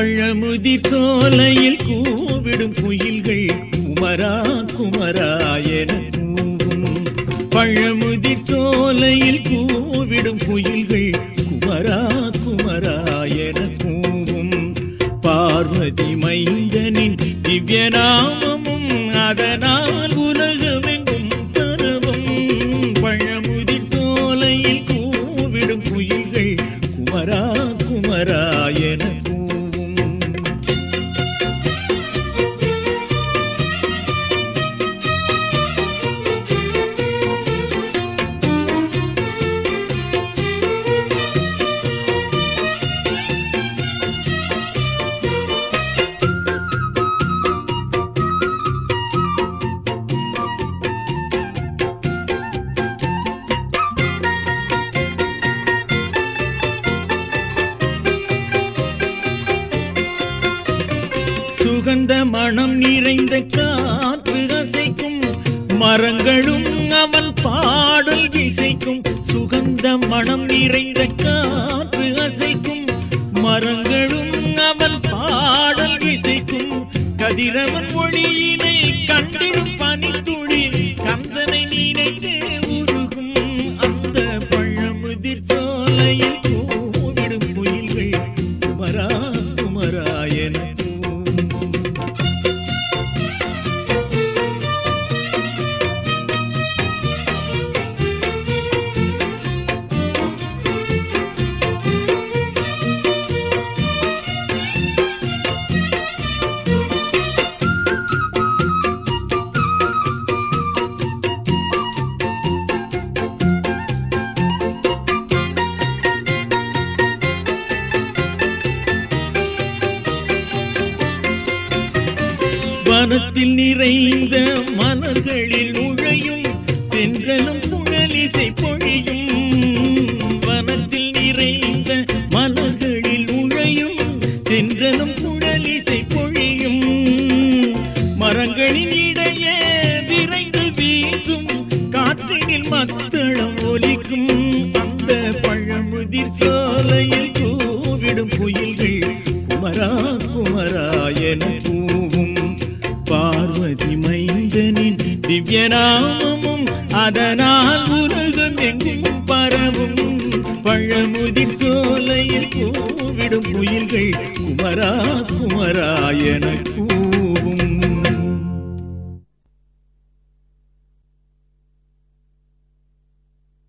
பழமுதிர் சோலையில் கூவிடும் குயில்கள் குமரா குமரா என கூவும். பழமுதிர் சோலையில் கூவிடும் குயில்கள் குமரா குமரா என கூவும். பார்வதி மைந்தனின் திவ்யநாமமும் அதனால் சுகந்த மனம் நிறைந்த காற்று அசைக்கும். மரங்களும் அவன் பாடல் இசைக்கும். சுகந்த மனம் நிறைந்த காற்று அசைக்கும். மரங்களும் அவன் பாடல் இசைக்கும். கதிரவன் ஒளியினை கண்டிடும் பனித்துளி கந்தனை நினைத்து மனத்தில் நிறைந்த மலர்களில் நுழையும் தென்றலும் புழலிசை பொழியும். வனத்தில் நிறைந்த மலர்களில் நுழையும் தென்றலும் புழலிசை பொழியும். மரங்களின் இடையே விரைந்து வீசும் காற்றினில் மத்தளம் ஒலிக்கும். அந்த பழமுதிர் சோலையில் கூவிடும் புயல்கள் குமரா மைந்தனின் திவ்ய நாமமும் அதனால் உலகம் எங்கும் பரவும். பழமுதிர் சோலையில் கூவிடும் குயில்கள் குமரா குமரா என